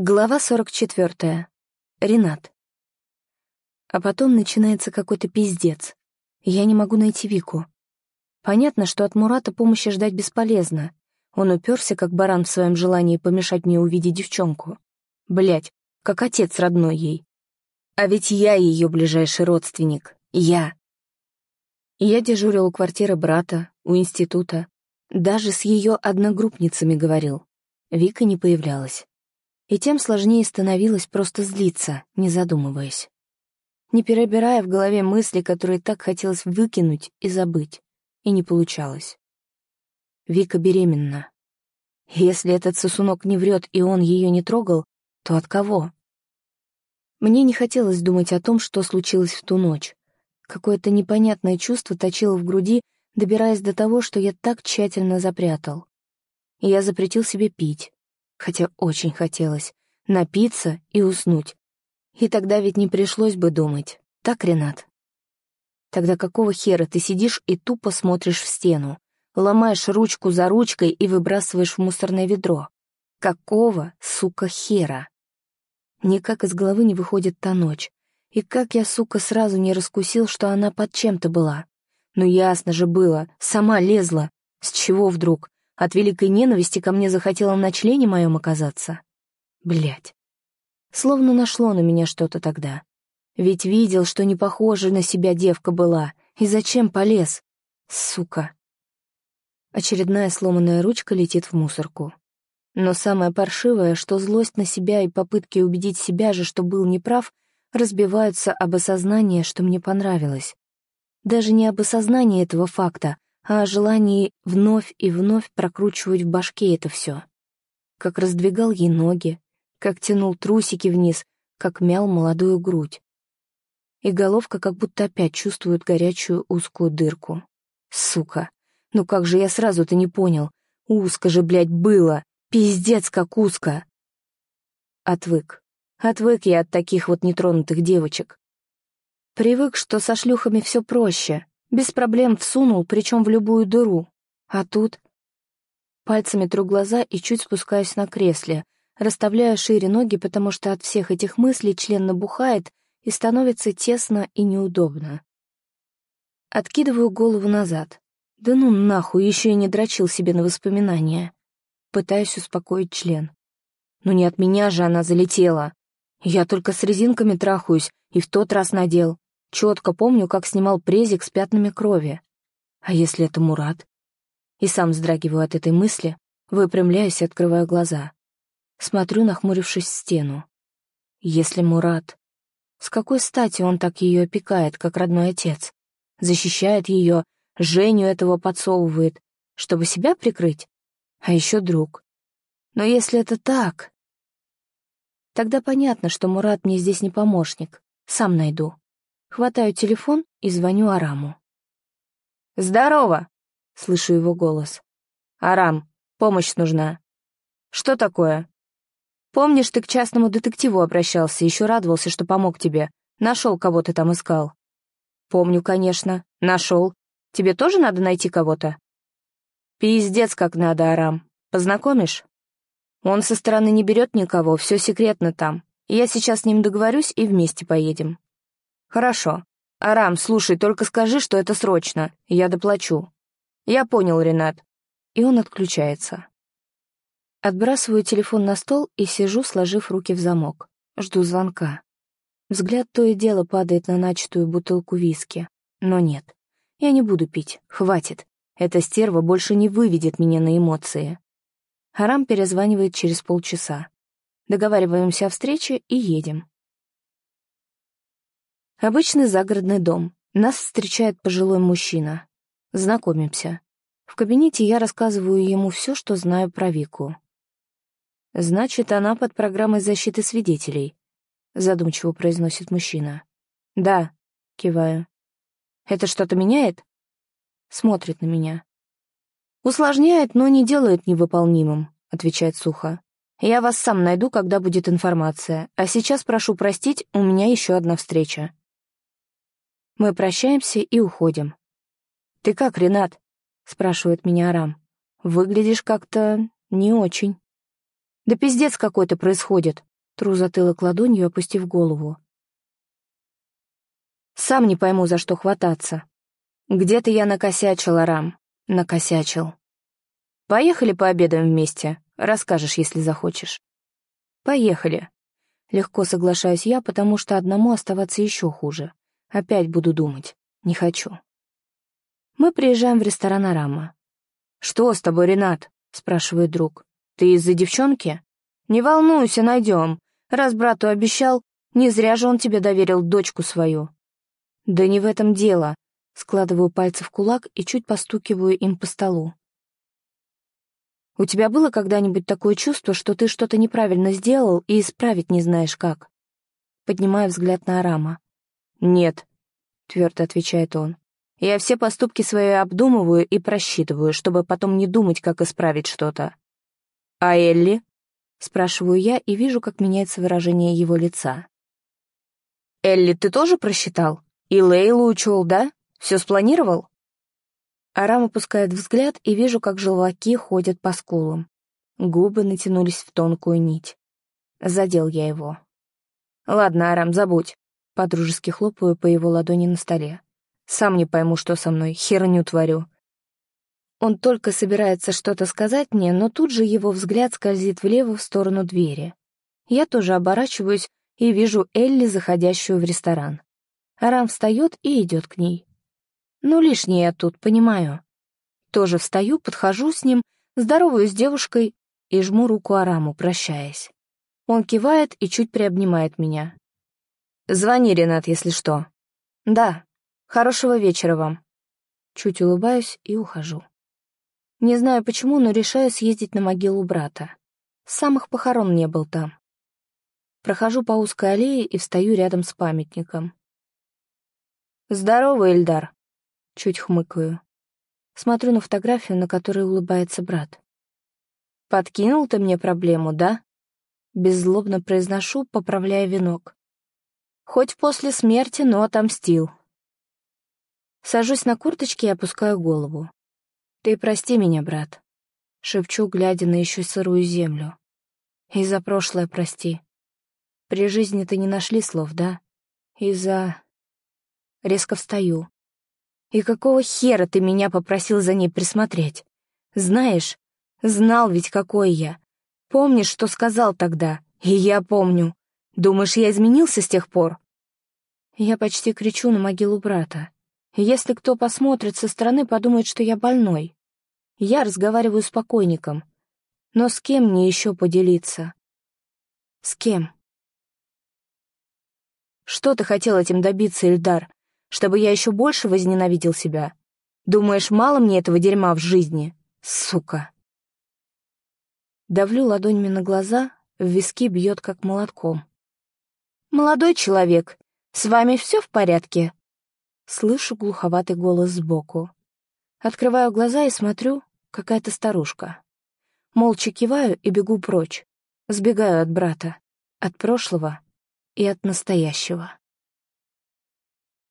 Глава 44. Ренат. А потом начинается какой-то пиздец. Я не могу найти Вику. Понятно, что от Мурата помощи ждать бесполезно. Он уперся, как баран в своем желании помешать мне увидеть девчонку. Блять, как отец родной ей. А ведь я ее ближайший родственник. Я. Я дежурил у квартиры брата, у института. Даже с ее одногруппницами говорил. Вика не появлялась. И тем сложнее становилось просто злиться, не задумываясь. Не перебирая в голове мысли, которые так хотелось выкинуть и забыть. И не получалось. Вика беременна. Если этот сосунок не врет и он ее не трогал, то от кого? Мне не хотелось думать о том, что случилось в ту ночь. Какое-то непонятное чувство точило в груди, добираясь до того, что я так тщательно запрятал. И я запретил себе пить, хотя очень хотелось, напиться и уснуть. И тогда ведь не пришлось бы думать. Так, Ренат? Тогда какого хера ты сидишь и тупо смотришь в стену, ломаешь ручку за ручкой и выбрасываешь в мусорное ведро? Какого, сука, хера? Никак из головы не выходит та ночь. И как я, сука, сразу не раскусил, что она под чем-то была. Ну ясно же было, сама лезла. С чего вдруг? От великой ненависти ко мне захотела на члене моем оказаться. Блять. Словно нашло на меня что-то тогда. Ведь видел, что не похожа на себя девка была. И зачем полез? Сука. Очередная сломанная ручка летит в мусорку. Но самое паршивое, что злость на себя и попытки убедить себя же, что был неправ, разбиваются об осознание, что мне понравилось. Даже не об осознании этого факта, а о желании вновь и вновь прокручивать в башке это все. Как раздвигал ей ноги, как тянул трусики вниз, как мял молодую грудь. И головка как будто опять чувствует горячую узкую дырку. Сука, ну как же я сразу-то не понял. Узко же, блядь, было. Пиздец, как узко. Отвык. Отвык я от таких вот нетронутых девочек. Привык, что со шлюхами все проще, без проблем всунул, причем в любую дыру. А тут... Пальцами тру глаза и чуть спускаюсь на кресле, расставляю шире ноги, потому что от всех этих мыслей член набухает и становится тесно и неудобно. Откидываю голову назад. Да ну нахуй, еще и не дрочил себе на воспоминания. Пытаюсь успокоить член. Ну не от меня же она залетела. Я только с резинками трахаюсь и в тот раз надел. Четко помню, как снимал презик с пятнами крови. А если это Мурат? И сам вздрагиваю от этой мысли, выпрямляюсь и открываю глаза. Смотрю, нахмурившись в стену. Если Мурат... С какой стати он так ее опекает, как родной отец? Защищает ее, Женю этого подсовывает, чтобы себя прикрыть? А еще друг. Но если это так... Тогда понятно, что Мурат мне здесь не помощник. Сам найду. Хватаю телефон и звоню Араму. «Здорово!» — слышу его голос. «Арам, помощь нужна». «Что такое?» «Помнишь, ты к частному детективу обращался, еще радовался, что помог тебе. Нашел, кого ты там искал». «Помню, конечно. Нашел. Тебе тоже надо найти кого-то?» «Пиздец, как надо, Арам. Познакомишь?» «Он со стороны не берет никого, все секретно там. Я сейчас с ним договорюсь и вместе поедем». «Хорошо. Арам, слушай, только скажи, что это срочно. Я доплачу». «Я понял, Ренат». И он отключается. Отбрасываю телефон на стол и сижу, сложив руки в замок. Жду звонка. Взгляд то и дело падает на начатую бутылку виски. Но нет. Я не буду пить. Хватит. Эта стерва больше не выведет меня на эмоции. Арам перезванивает через полчаса. Договариваемся о встрече и едем. Обычный загородный дом. Нас встречает пожилой мужчина. Знакомимся. В кабинете я рассказываю ему все, что знаю про Вику. «Значит, она под программой защиты свидетелей», — задумчиво произносит мужчина. «Да», — киваю. «Это что-то меняет?» Смотрит на меня. «Усложняет, но не делает невыполнимым», — отвечает сухо. «Я вас сам найду, когда будет информация, а сейчас прошу простить, у меня еще одна встреча». Мы прощаемся и уходим. «Ты как, Ренат?» — спрашивает меня Арам. «Выглядишь как-то не очень». Да пиздец какой-то происходит. Тру затылок ладонью, опустив голову. Сам не пойму, за что хвататься. Где-то я накосячил, Арам. Накосячил. Поехали пообедаем вместе. Расскажешь, если захочешь. Поехали. Легко соглашаюсь я, потому что одному оставаться еще хуже. Опять буду думать. Не хочу. Мы приезжаем в ресторан Арама. «Что с тобой, Ренат?» — спрашивает друг. «Ты из-за девчонки?» «Не волнуйся, найдем. Раз брату обещал, не зря же он тебе доверил дочку свою». «Да не в этом дело». Складываю пальцы в кулак и чуть постукиваю им по столу. «У тебя было когда-нибудь такое чувство, что ты что-то неправильно сделал и исправить не знаешь как?» Поднимаю взгляд на Арама. «Нет», — твердо отвечает он. «Я все поступки свои обдумываю и просчитываю, чтобы потом не думать, как исправить что-то». «А Элли?» — спрашиваю я и вижу, как меняется выражение его лица. «Элли, ты тоже просчитал? И Лейлу учел, да? Все спланировал?» Арам опускает взгляд и вижу, как желваки ходят по скулам. Губы натянулись в тонкую нить. Задел я его. «Ладно, Арам, забудь». Подружески хлопаю по его ладони на столе. «Сам не пойму, что со мной, херню творю. Он только собирается что-то сказать мне, но тут же его взгляд скользит влево в сторону двери. Я тоже оборачиваюсь и вижу Элли, заходящую в ресторан. Арам встает и идет к ней. Ну, лишнее я тут, понимаю. Тоже встаю, подхожу с ним, здороваюсь с девушкой и жму руку Араму, прощаясь. Он кивает и чуть приобнимает меня. «Звони, Ренат, если что». «Да. Хорошего вечера вам». Чуть улыбаюсь и ухожу. Не знаю почему, но решаю съездить на могилу брата. Самых похорон не был там. Прохожу по узкой аллее и встаю рядом с памятником. «Здорово, Эльдар!» Чуть хмыкаю. Смотрю на фотографию, на которой улыбается брат. «Подкинул ты мне проблему, да?» Беззлобно произношу, поправляя венок. «Хоть после смерти, но отомстил». Сажусь на курточке и опускаю голову. «Ты прости меня, брат», — шепчу, глядя на еще сырую землю. «И за прошлое прости. При жизни ты не нашли слов, да? И за...» Резко встаю. «И какого хера ты меня попросил за ней присмотреть? Знаешь, знал ведь, какой я. Помнишь, что сказал тогда? И я помню. Думаешь, я изменился с тех пор?» Я почти кричу на могилу брата. Если кто посмотрит со стороны, подумает, что я больной. Я разговариваю с покойником. Но с кем мне еще поделиться? С кем? Что ты хотел этим добиться, Эльдар? Чтобы я еще больше возненавидел себя? Думаешь, мало мне этого дерьма в жизни? Сука. Давлю ладонями на глаза, в виски бьет как молотком. «Молодой человек, с вами все в порядке?» Слышу глуховатый голос сбоку. Открываю глаза и смотрю, какая-то старушка. Молча киваю и бегу прочь. Сбегаю от брата, от прошлого и от настоящего.